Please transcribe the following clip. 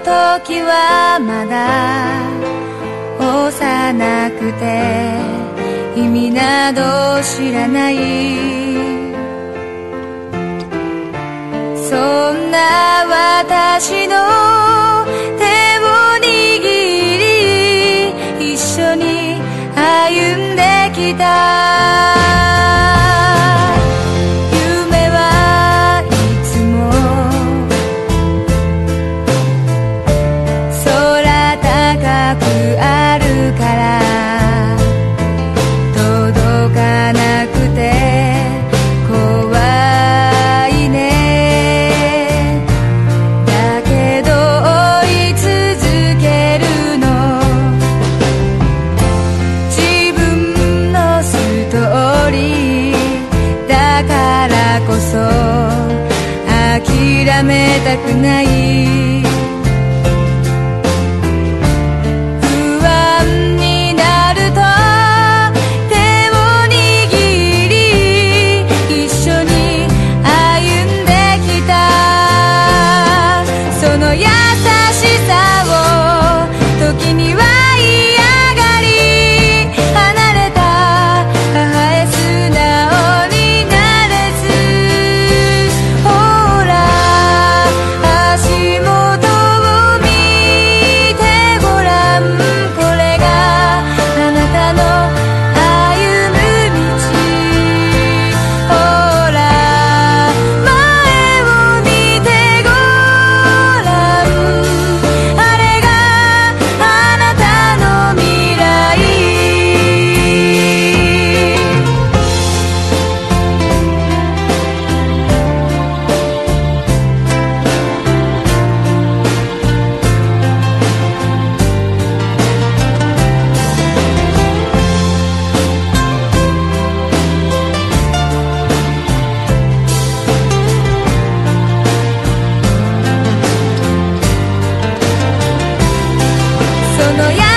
時はまだ幼くて意味など知らない。そんな私のめたくない。todo ya